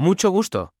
Mucho gusto.